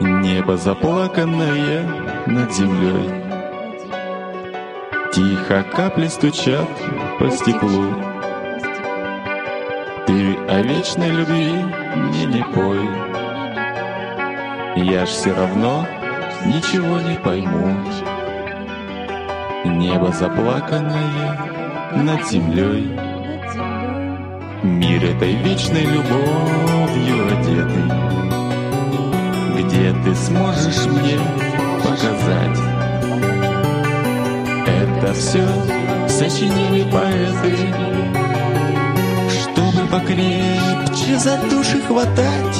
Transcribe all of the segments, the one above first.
Небо заплаканное над землей. Тихо капли стучат по стеклу. Ты о вечной любви мне не пой. Я ж все равно ничего не пойму. Небо заплаканное над землей. Мир этой вечной любовью ты сможешь мне показать. Это все сочинили поэты, Чтобы покрепче за души хватать.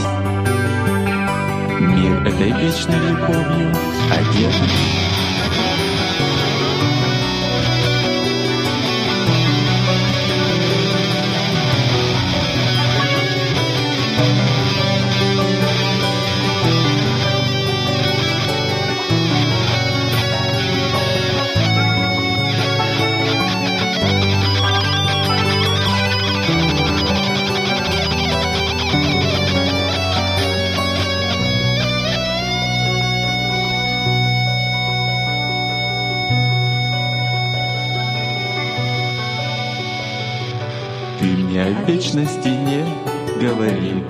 Мир этой вечной любовью одетый. Ты мне о вечности не говори.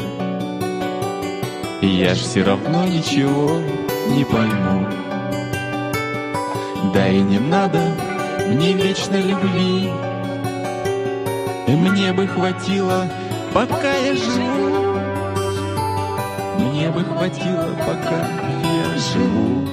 Я ж все равно ничего не пойму. Да и не надо мне вечной любви. Мне бы хватило, пока я живу. Мне бы хватило, пока я живу